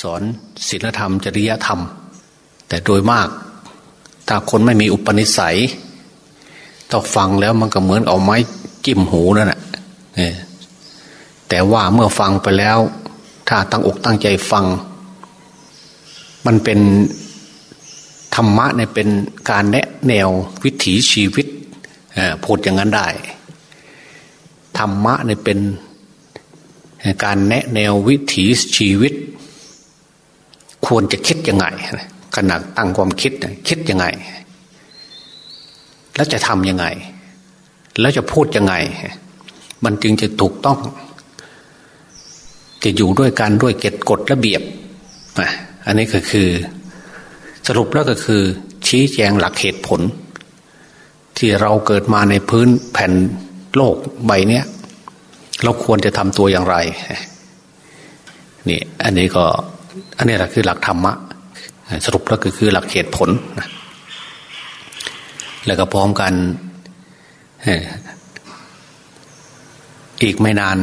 สอนศีลธรรม จริยธรรม แต่โดยมาก ถ้าคนไม่มีอุปนิสัยต้องฟังแล้วมันก็เหมือนเอาไม้จิ้มหูนั่นแหละแต่ว่าเมื่อฟังไปแล้ว ถ้าตั้งอกตั้งใจฟัง มันเป็นธรรมะเนี่ยเป็นการแนะแนววิถีชีวิตพูดอย่างนั้นได้ ธรรมะเนี่ยเป็นการแนะแนววิถีชีวิต ควรจะคิดยังไงขณะตั้งความคิดคิดยังไง แล้วจะทำยังไง แล้วจะพูดยังไง มันจึงจะถูกต้อง จะอยู่ด้วยกันด้วยเกตกฎระเบียบอันนี้ก็คือ สรุปแล้วก็คือ ชี้แจงหลักเหตุผล ที่เราเกิดมาในพื้นแผ่นโลกใบนี้เราควรจะทำตัวอย่างไร นี่ อันนี้ก็ อันนี้แหละคือหลักธรรมะ สรุปแล้วก็คือหลักเหตุผลนะแล้วก็พร้อมกันอีกไม่นาน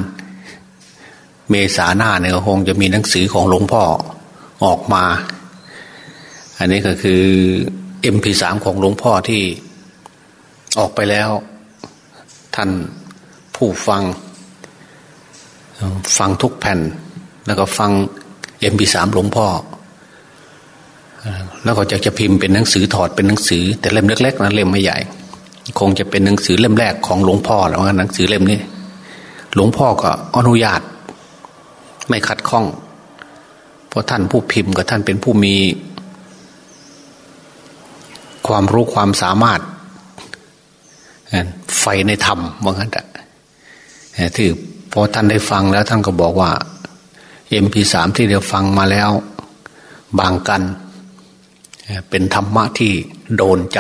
เมษาหน้าเนี่ยคงจะมีหนังสือของหลวงพ่อออกมา อันนี้ก็คือ MP3 ของหลวงพ่อที่ออกไปแล้ว ท่านผู้ฟัง ฟังทุกแผ่น แล้วก็ฟัง MP3 หลวงพ่อ แล้วก็จะจะพิมพ์เป็นหนังสือถอดเป็นหนังสือ แต่เล่มเล็กๆนะเล่มไม่ใหญ่ คงจะเป็นหนังสือเล่มแรกของหลวงพ่อแล้วหนังสือเล่มนี้ หลวงพ่อก็อนุญาต ไม่ขัดข้อง เพราะท่านผู้พิมพ์กับท่านเป็นผู้มี ความรู้ความสามารถไฟในธรรมว่างั้นแต่ที่พอท่านได้ฟังแล้วท่านก็บอกว่า เอ็มพีสามที่เดียวฟังมาแล้ว บางกัน เป็นธรรมะที่โดนใจ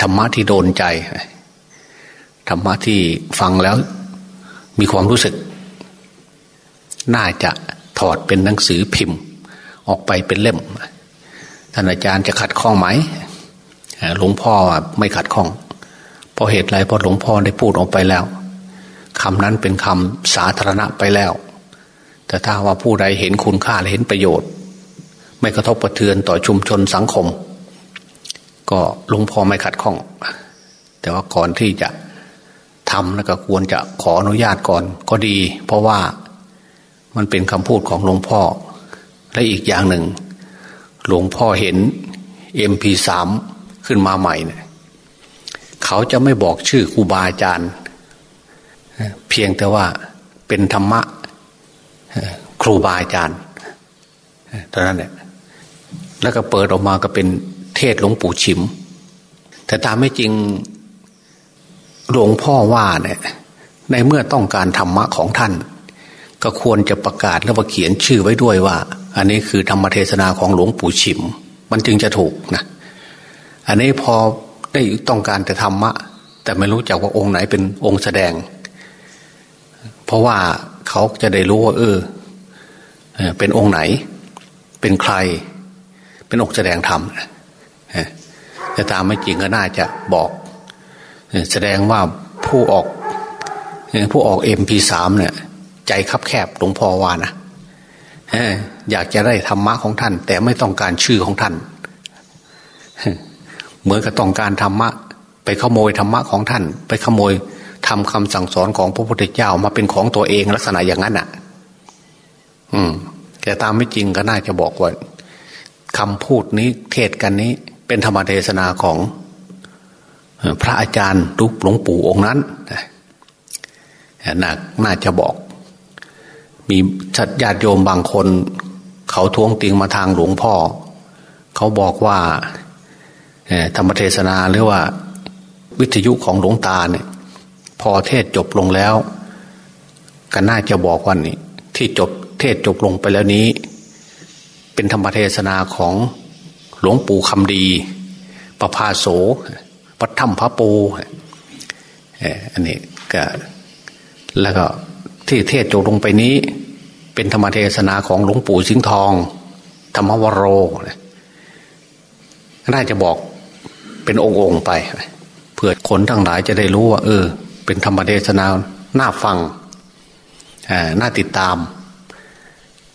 ธรรมะที่โดนใจธรรมะที่ฟังแล้ว มีความรู้สึก น่าจะถอดเป็นหนังสือพิมพ์ ออกไปเป็นเล่มท่านอาจารย์จะขัดข้องไหมหลวงพ่อไม่ขัดข้องเพราะเหตุไรเพราะหลวงพ่อได้พูดออกไปแล้วคำนั้นเป็นคำสาธารณะไปแล้ว แต่ถ้าว่าผู้ใดเห็นคุณค่าและเห็นประโยชน์ ไม่กระทบกระเทือนต่อชุมชนสังคม ก็หลวงพ่อไม่ขัดข้อง แต่ว่าก่อนที่จะทำแล้วก็ควรจะขออนุญาตก่อนก็ดี เพราะว่ามันเป็นคำพูดของหลวงพ่อ และอีกอย่างหนึ่ง หลวงพ่อเห็นเอ็มพีสามขึ้นมาใหม่เนี่ยเขาจะไม่บอกชื่อครูบาอาจารย์ เพียงแต่ว่าเป็นธรรมะ ครูบาอาจารย์เท่านั้นแหละแล้วก็เปิดออกมาก็เป็นเทศหลวงปู่ชิม แต่ตามไม่จริงหลวงพ่อว่าเนี่ย ในเมื่อต้องการธรรมะของท่าน ก็ควรจะประกาศแล้วว่าเขียนชื่อไว้ด้วยว่า อันนี้คือธรรมเทศนาของหลวงปู่ชิม มันจึงจะถูกนะอันนี้พอได้ต้องการแต่ธรรมะ แต่ไม่รู้จักว่าองค์ไหนเป็นองค์แสดง เพราะว่า เขาจะได้รู้ว่า เออเป็นองค์ไหน เป็นใคร เป็นอกแสดงธรรมแต่ตามไม่จริงก็น่าจะบอกแสดงว่าผู้ออกผู้ออกเอ็มพีสามเนี่ย ใจคับแคบหลวงพ่อว่านะอยากจะได้ธรรมะของท่าน แต่ไม่ต้องการชื่อของท่าน เหมือนกับต้องการธรรมะ ไปขโมยธรรมะของท่าน ไปขโมย ทำคำสั่งสอนของพระพุทธเจ้ามาเป็นของตัวเองลักษณะอย่างนั้นอะ อืม แต่ตามไม่จริงก็น่าจะบอกว่าคำพูดนี้เทศกันนี้ เป็นธรรมเทศนาของพระอาจารย์รูปหลวงปู่องค์นั้นน่าน่าจะบอก มีชัดญาติโยมบางคน เขาท้วงติงมาทางหลวงพ่อ เขาบอกว่าธรรมเทศนาหรือว่า วิทยุของหลวงตาเนี่ย พอเทศจบลงแล้วก็น่าจะบอกวันนี้ ที่จบเทศจบลงไปแล้วนี้ เป็นธรรมเทศนาของหลวงปู่คำดี ประพาโสวัดถ้ำพระปูอันนี้ก็แล้วก็ที่เทศโจลงไปนี้ เป็นธรรมเทศนาของหลวงปู่สิงห์ทอง ธรรมวโรน่าจะบอกเป็นองค์ไป เพื่อคนทั้งหลายจะได้รู้ว่า เออ เป็นธรรมเทศนาน่าฟังน่าติดตาม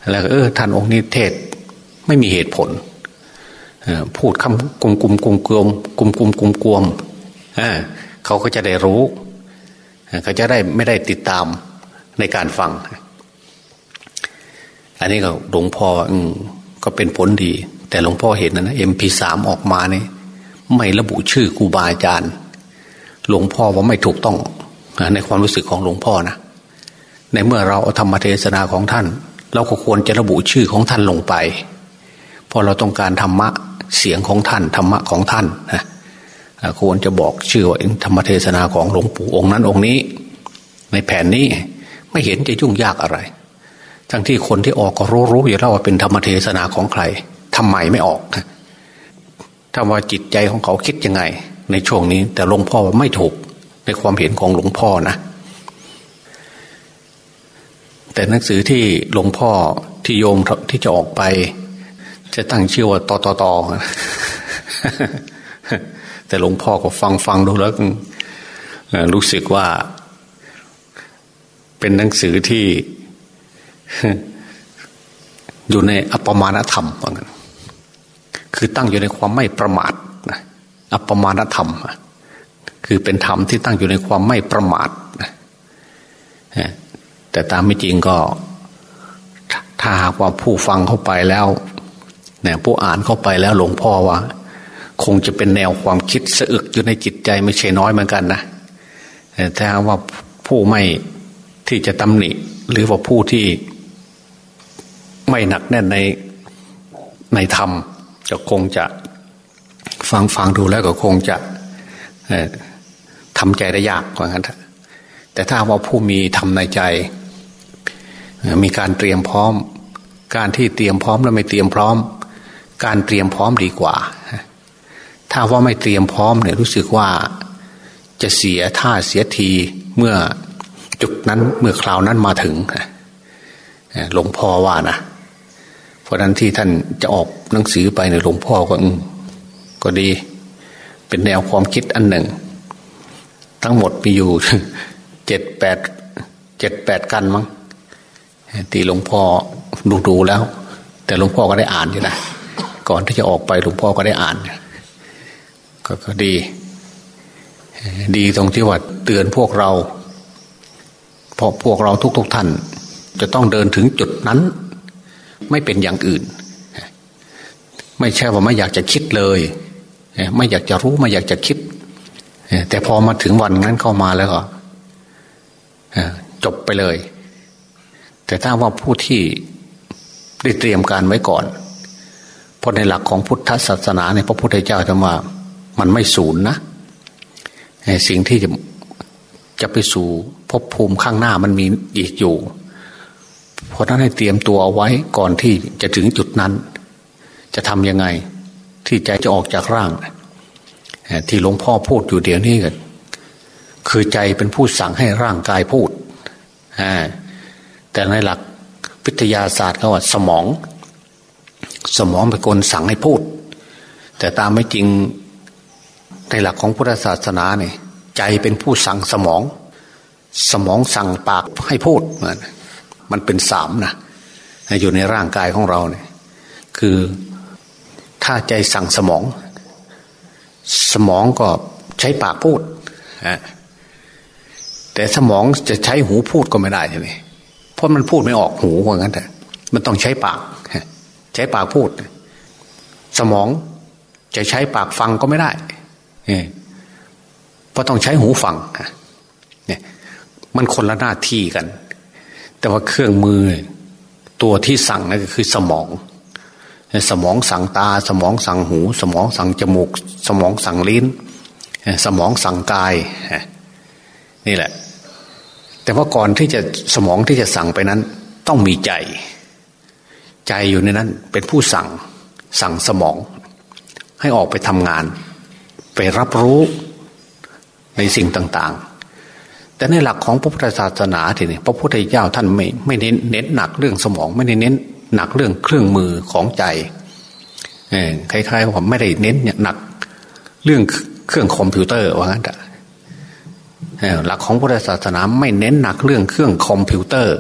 แล้วเออท่านองค์นี้เทศไม่มีเหตุผลพูดคำกุมกุมกุมกลมกุมกุมกุมกวมเขาก็จะได้รู้ เขาจะได้ไม่ได้ติดตามในการฟัง อันนี้ก็หลวงพ่ออืก็เป็นผลดี แต่หลวงพ่อเห็นนะเอ็มพีสามออกมาเนี่ยไม่ระบุชื่อครูบาอาจารย์ หลวงพ่อว่าไม่ถูกต้อง ในความรู้สึกของหลวงพ่อนะในเมื่อเราเอาธรรมเทศนาของท่าน เราก็ควรจะระบุชื่อของท่านลงไปเพราะเราต้องการธรรมะเสียงของท่านธรรมะของท่านนะควรจะบอกชื่อว่าธรรมเทศนาของหลวงปู่องค์นั้นองค์นี้ ในแผ่นนี้ไม่เห็นจะยุ่งยากอะไร ทั้งที่คนที่ออกก็รู้รู้อยู่แล้วว่าเป็นธรรมเทศนาของใครทำไมไม่ออกถ้าว่าจิตใจของเขาคิดยังไง ในช่วงนี้ แต่หลวงพ่อว่าไม่ถูก ในความเห็นของหลวงพ่อนะ แต่หนังสือที่หลวงพ่อที่โยมที่จะออกไป จะตั้งชื่อว่าตอตอตอแต่หลวงพ่อก็ฟังฟังดูแล้วรู้สึกว่า เป็นหนังสือที่อยู่ในอัปมาณธรรมว่างั้นคือตั้งอยู่ในความไม่ประมาทนะอัปมาณธรรม คือเป็นธรรมที่ตั้งอยู่ในความไม่ประมาทแต่ตามไม่จริงก็ ถ้าหากว่าผู้ฟังเข้าไปแล้วเนี่ยผู้อ่านเข้าไปแล้วหลวงพ่อว่า คงจะเป็นแนวความคิดสะอึกอยู่ในจิตใจไม่ใช่น้อยเหมือนกันนะถ้าว่าผู้ไม่ที่จะตำหนิ หรือว่าผู้ที่ไม่หนักแน่นในในธรรม จะคงจะฟังฟังดูแล้วก็คงจะ ทำใจได้ยากกว่างั้นแต่ถ้าว่าผู้มีทำในใจ มีการเตรียมพร้อม การที่เตรียมพร้อมแล้วไม่เตรียมพร้อม การเตรียมพร้อมดีกว่า ถ้าว่าไม่เตรียมพร้อมเนี่ยรู้สึกว่าจะเสียท่าเสียทีเมื่อจุดนั้นเมื่อคราวนั้นมาถึงหลวงพ่อว่านะเพราะนั้นที่ท่านจะออกหนังสือไปในหลวงพ่อก็ก็ดี เป็นแนวความคิดอันหนึ่ง ทั้งหมดมีอยู่เจ็ดแปดเจ็ดแปดกันมั้งตีหลวงพ่อดูดูแล้ว แต่หลวงพ่อก็ได้อ่านอยู่นะก่อนที่จะออกไปหลวงพ่อก็ได้อ่านก็ก็ดี ดีตรงที่ว่าเตือนพวกเราเพราะพวกเราทุกๆทท่าน จะต้องเดินถึงจุดนั้น ไม่เป็นอย่างอื่น ไม่ใช่ว่าไม่อยากจะคิดเลย ไม่อยากจะรู้ไม่อยากจะคิด แต่พอมาถึงวันนั้นเข้ามาแล้วก็จบไปเลย แต่ถ้าว่าผู้ที่ได้เตรียมการไว้ก่อนเพราะในหลักของพุทธศาสนาในพระพุทธเจ้าจะว่ามันไม่สูญนะสิ่งที่จะจะไปสู่ภพภูมิข้างหน้ามันมีอีกอยู่ เพราะนั้นให้เตรียมตัวเอาไว้ก่อนที่จะถึงจุดนั้น จะทำยังไง ที่ใจจะออกจากร่าง ที่หลวงพ่อพูดอยู่เดี๋ยวนี้กันคือใจเป็นผู้สั่งให้ร่างกายพูดแต่ในหลักวิทยาศาสตร์เขาว่าสมอง สมองเป็นคนสั่งให้พูด แต่ตามไม่จริงในหลักของพุทธศาสนาเนี่ยใจเป็นผู้สั่งสมอง สมองสั่งปากให้พูดมือนมันเป็นสามนะอยู่ในร่างกายของเราเนี่ยคือถ้าใจสั่งสมอง สมองก็ใช้ปากพูดแต่สมองจะใช้หูพูดก็ไม่ได้ใช่ไหมเพราะมันพูดไม่ออกหูว่างั้นแต่มันต้องใช้ปากใช้ปากพูด สมองจะใช้ปากฟังก็ไม่ได้เพราะต้องใช้หูฟังเนี่ย มันคนละหน้าที่กัน แต่ว่าเครื่องมือตัวที่สั่งนั่นก็คือสมอง สมองสั่งตา สมองสั่งหู สมองสั่งจมูก สมองสั่งลิ้น สมองสั่งกาย นี่แหละ แต่ว่าก่อนที่จะสมองที่จะสั่งไปนั้น ต้องมีใจ ใจอยู่ในนั้น เป็นผู้สั่งสั่งสมอง ให้ออกไปทำงาน ไปรับรู้ในสิ่งต่าง ๆ แต่ในหลักของพระพุทธศาสนาทีนี้พระพุทธเจ้าท่านไม่ไม่เน้นเน้นหนักเรื่องสมองไม่ได้เน้น หนักเรื่องเครื่องมือของใจคล้ายๆว่าไม่ได้เน้นหนักเรื่องเครื่องคอมพิวเตอร์ว่างั้นแต่หลักของพุทธศาสนาไม่เน้นหนักเรื่องเครื่องคอมพิวเตอร์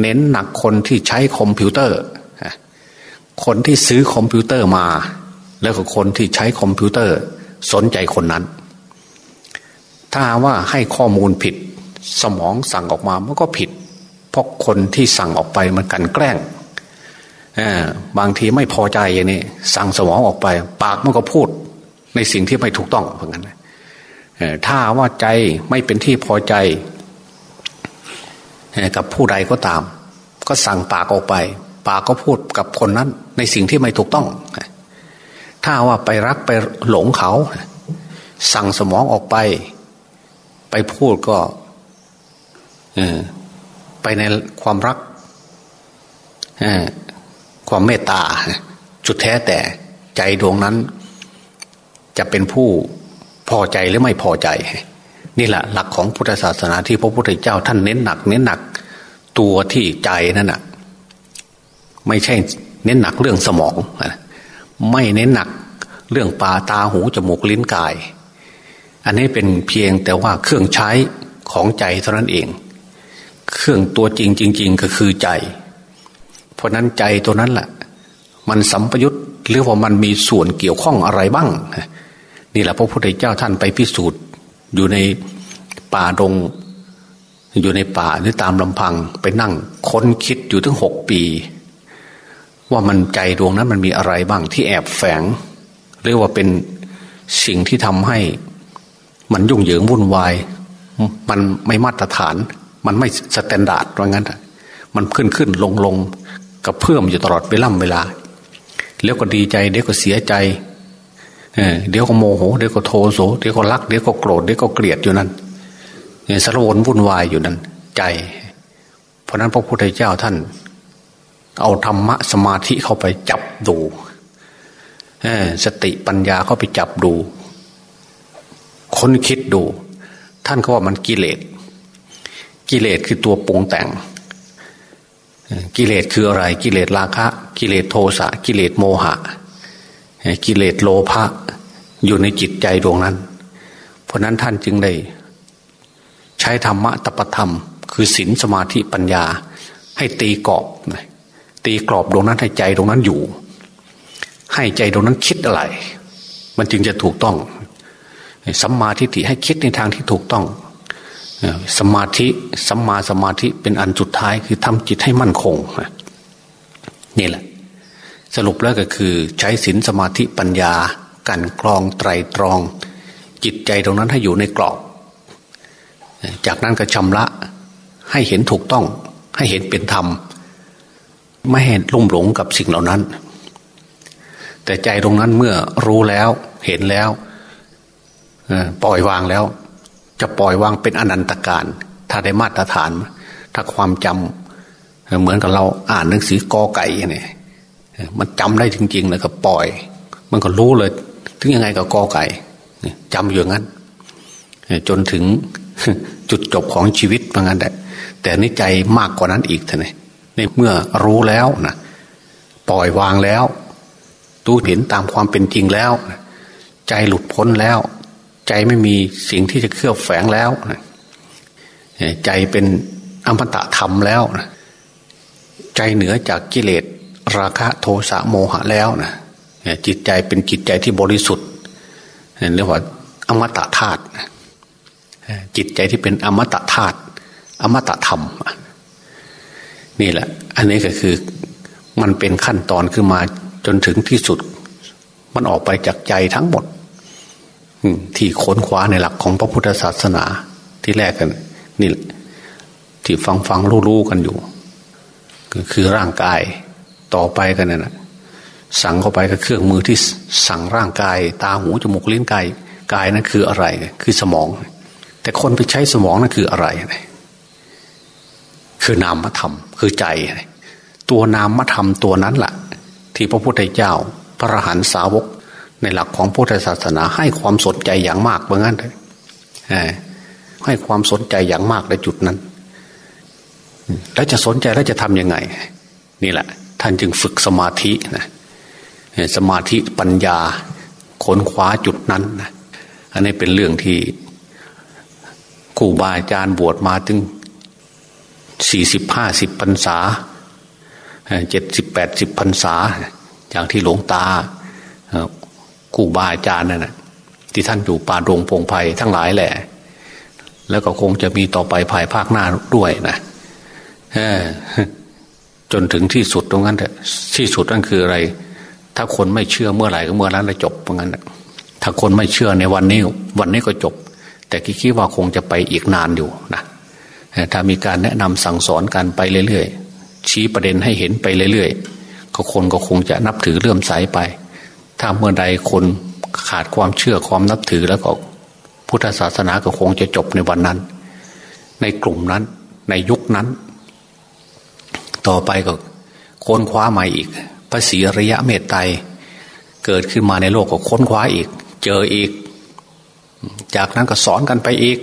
เน้นหนักคนที่ใช้คอมพิวเตอร์ คนที่ซื้อคอมพิวเตอร์มา แล้วก็คนที่ใช้คอมพิวเตอร์สนใจคนนั้น ถ้าว่าให้ข้อมูลผิดสมองสั่งออกมามันก็ผิด เพราะคนที่สั่งออกไปมันกลั่นแกล้ง บางทีไม่พอใจอย่างนี้สั่งสมองออกไป ปากมันก็พูดในสิ่งที่ไม่ถูกต้องเหมือนกันถ้าว่าใจไม่เป็นที่พอใจกับผู้ใดก็ตาม ก็สั่งปากออกไป ปากก็พูดกับคนนั้น ในสิ่งที่ไม่ถูกต้อง ถ้าว่าไปรักไปหลงเขา สั่งสมองออกไป ไปพูดก็ไปในความรัก ความเมตตาจุดแท้แต่ใจดวงนั้น จะเป็นผู้พอใจหรือไม่พอใจ นี่แหละหลักของพุทธศาสนาที่พระพุทธเจ้าท่านเน้นหนัก เน้นหนักตัวที่ใจนั่นน่ะ ไม่ใช่เน้นหนักเรื่องสมองไม่เน้นหนักเรื่องปาตาหูจมูกลิ้นกาย อันนี้เป็นเพียงแต่ว่าเครื่องใช้ของใจเท่านั้นเอง เครื่องตัวจริงจริง ๆ ก็คือใจ เพราะนั้นใจตัวนั้นแหละมันสัมปยุตหรือว่ามันมีส่วนเกี่ยวข้องอะไรบ้าง นี่แหละพระพุทธเจ้าท่านไปพิสูจน์ อยู่ในป่าดง อยู่ในป่าหรือตามลำพังไปนั่งค้นคิดอยู่ถึงหกปี ว่ามันใจดวงนั้นมันมีอะไรบ้างที่แอบแฝงหรือว่าเป็นสิ่งที่ทำให้ มันยุ่งเหยิงวุ่นวาย มันไม่มาตรฐาน มันไม่ standard ว่างั้นมันขึ้นขึ้นลงลง กระเพื่อมอยู่ตลอดเวล่ำเวลา แล้วก็ดีใจ เดี๋ยวก็เสียใจเดี๋ยวก็โมโห เดี๋ยวก็โทโสเดี๋ยวก็รัก เดี๋ยวก็โกรธเดี๋ยวก็เกลียดอยู่นั่นสารวนวุ่นวายอยู่นั่นใจ เพราะนั้นพระพุทธเจ้าท่าน เอาธรรมะสมาธิเข้าไปจับดูสติปัญญาเข้าไปจับดู ค้นคิดดู ท่านก็ว่ามันกิเลสกิเลสคือตัวปรุงแต่ง กิเลสคืออะไร กิเลสราคะ กิเลสโทสะกิเลสโมหะ กิเลสโลภะอยู่ในจิตใจดวงนั้น เพราะนั้นท่านจึงได้ ใช้ธรรมะตปธรรม คือศีลสมาธิปัญญา ให้ตีกรอบตีกรอบดวงนั้นให้ใจดวงนั้นอยู่ ให้ใจดวงนั้นคิดอะไร มันจึงจะถูกต้องสัมมาทิฏฐิให้คิดในทางที่ถูกต้อง สมาธิสัมมาสมาธิเป็นอันสุดท้ายคือทำจิตให้มั่นคงนี่แหละ สรุปแล้วก็คือใช้ศีลสมาธิปัญญากันกรองไตรตรอง จิตใจตรงนั้นให้อยู่ในกรอบ จากนั้นก็ชำระให้เห็นถูกต้อง ให้เห็นเป็นธรรม ไม่เห็นลุ่มหลงกับสิ่งเหล่านั้น แต่ใจตรงนั้นเมื่อรู้แล้วเห็นแล้วปล่อยวางแล้ว จะปล่อยวางเป็นอนันตการ ถ้าได้มาตรฐาน ถ้าความจำเหมือนกับเราอ่านหนังสือกอไก่เนี่ยมันจำได้จริงๆแล้วก็ปล่อย มันก็รู้เลย ถึงยังไงก็กอไก่จำอยู่งั้น จนถึงจุดจบของชีวิตเหมือนกันแต่แต่นี่ใจมากกว่านั้นอีกท่านในเมื่อรู้แล้วนะปล่อยวางแล้ว ตู้เห็นตามความเป็นจริงแล้ว ใจหลุดพ้นแล้ว ใจไม่มีสิ่งที่จะเคลือบแฝงแล้วใจเป็นอมตะธรรมแล้วใจเหนือจากกิเลสราคะโทสะโมหะแล้วนะจิตใจเป็นจิตใจที่บริสุทธิ์เรียกว่าอมตะธาตุจิตใจที่เป็นอมตะธาตุอมตะธรรม นี่แหละ อันนี้ก็คือมันเป็นขั้นตอนขึ้นมาจนถึงที่สุด มันออกไปจากใจทั้งหมด ที่ค้นคว้าในหลักของพระพุทธศาสนาที่แรกกัน นี่ที่ฟังฟังรู้รู้กันอยู่ ก็คือร่างกายต่อไปกันนะสั่งเข้าไปกับเครื่องมือที่สั่งร่างกาย ตาหูจมูกลิ้นกายกายนั้นคืออะไร คือสมอง แต่คนไปใช้สมองนั้นคืออะไร คือนามธรรม คือใจ ตัวนามธรรมตัวนั้นแหละที่พระพุทธเจ้า พระหันสาวก ในหลักของพุทธศาสนา ให้ความสนใจอย่างมากเหมือนกันเลยให้ความสนใจอย่างมากในจุดนั้น แล้วจะสนใจแล้วจะทำยังไง นี่แหละ ท่านจึงฝึกสมาธินะสมาธิปัญญาค้นคว้าจุดนั้นนะอันนี้เป็นเรื่องที่ครูบาอาจารย์บวชมาถึงสี่สิบห้าสิบพรรษาเจ็ดสิบแปดสิบพรรษา อย่างที่หลวงตา กูบาอาจารย์นั่นนะที่ท่านอยู่ป่าดงพงไพ่ทั้งหลายแหละ แล้วก็คงจะมีต่อไปภายภาคหน้าด้วยนะจนถึงที่สุดตรงนั้นที่สุดนั่นคืออะไร ถ้าคนไม่เชื่อเมื่อไหร่ก็เมื่อนั้นจะจบเพราะงั้นถ้าคนไม่เชื่อในวันนี้ วันนี้ก็จบ แต่คิดว่าคงจะไปอีกนานอยู่นะถ้ามีการแนะนำสั่งสอนกันไปเรื่อยๆชี้ประเด็นให้เห็นไปเรื่อยๆก็คนก็คงจะนับถือเลื่อมใสไป ถ้าเมื่อใดคนขาดความเชื่อความนับถือแล้วก็พุทธศาสนาก็คงจะจบในวันนั้น ในกลุ่มนั้น ในยุคนั้น ต่อไปก็ค้นคว้าใหม่อีกพระศรีระยะเมตไตรเกิดขึ้นมาในโลกก็ค้นคว้าอีก เจออีก จากนั้นก็สอนกันไปอีก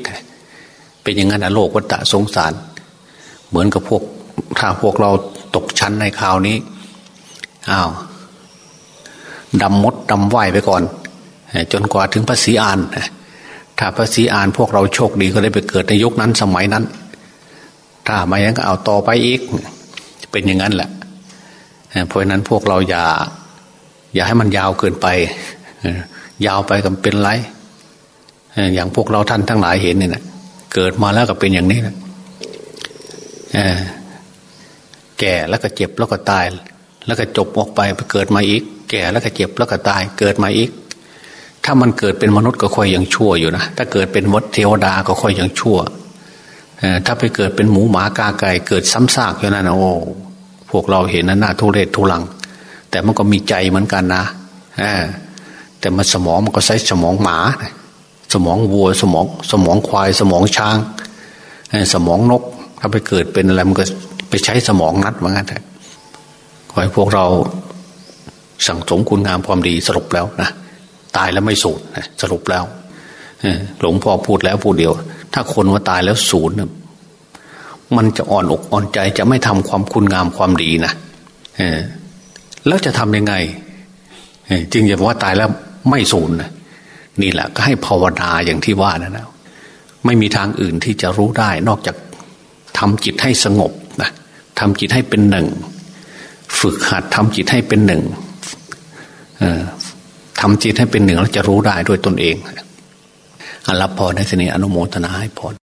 เป็นอย่างนั้นนะโลกวัฏสงสาร เหมือนกับพวกถ้าพวกเราตกชั้นในคราวนี้อ้าว ดำมดดำไหวไปก่อน จนกว่าถึงพระศรีอาน ถ้าพระศรีอานพวกเราโชคดีก็ได้ไปเกิดในยุคนั้นสมัยนั้น ถ้าไม่ย่างก็เอาต่อไปอีก เป็นอย่างนั้นแหละเพราะนั้นพวกเราอย่า อย่าให้มันยาวเกินไป ยาวไปกันเป็นไร อย่างพวกเราท่านทั้งหลายเห็นเนี่ยนะเกิดมาแล้วก็เป็นอย่างนี้นะแก่แล้วก็เจ็บแล้วก็ตาย แล้วก็จบออกไปไปเกิดมาอีก ก่แล้วก็เจ็บแล้วก็ตายเกิดมาอีก ถ้ามันเกิดเป็นมนุษย์ก็ค่อยยังชั่วอยู่นะถ้าเกิดเป็นมดเทวดาก็ค่อยยังชั่วถ้าไปเกิดเป็นหมูหมากาไก่เกิดซ้ำซากอยู่นั้นโอ้พวกเราเห็นนั้นน่าทุเรศทุรัง แต่มันก็มีใจเหมือนกันนะแต่มันสมองมันก็ใช้สมองหมา สมองวัวสมองสมองควาย สมองช้างสมองนก ถ้าไปเกิดเป็นอะไรมันก็ไปใช้สมองนัดเหมือนกันขอให้พวกเรา สั่งสมคุณงามความดีสรุปแล้วนะตายแล้วไม่สูญสรุปแล้วหลวงพ่อพูดแล้วพูดเดียว ถ้าคนว่าตายแล้วศูนย์มันจะอ่อนอกอ่อนใจจะไม่ทำความคุณงามความดีนะแล้วจะทำยังไงจึงจะว่าตายแล้วไม่สูญนะนี่แหละ ก็ให้ภาวนาอย่างที่ว่านะนะไม่มีทางอื่นที่จะรู้ได้ นอกจากทำจิตให้สงบนะทำจิตให้เป็นหนึ่ง ฝึกหัดทำจิตให้เป็นหนึ่ง ทำจิตให้เป็นหนึ่งแล้วจะรู้ได้ด้วยตนเองรับพรในสนิอนุโมทนาให้พร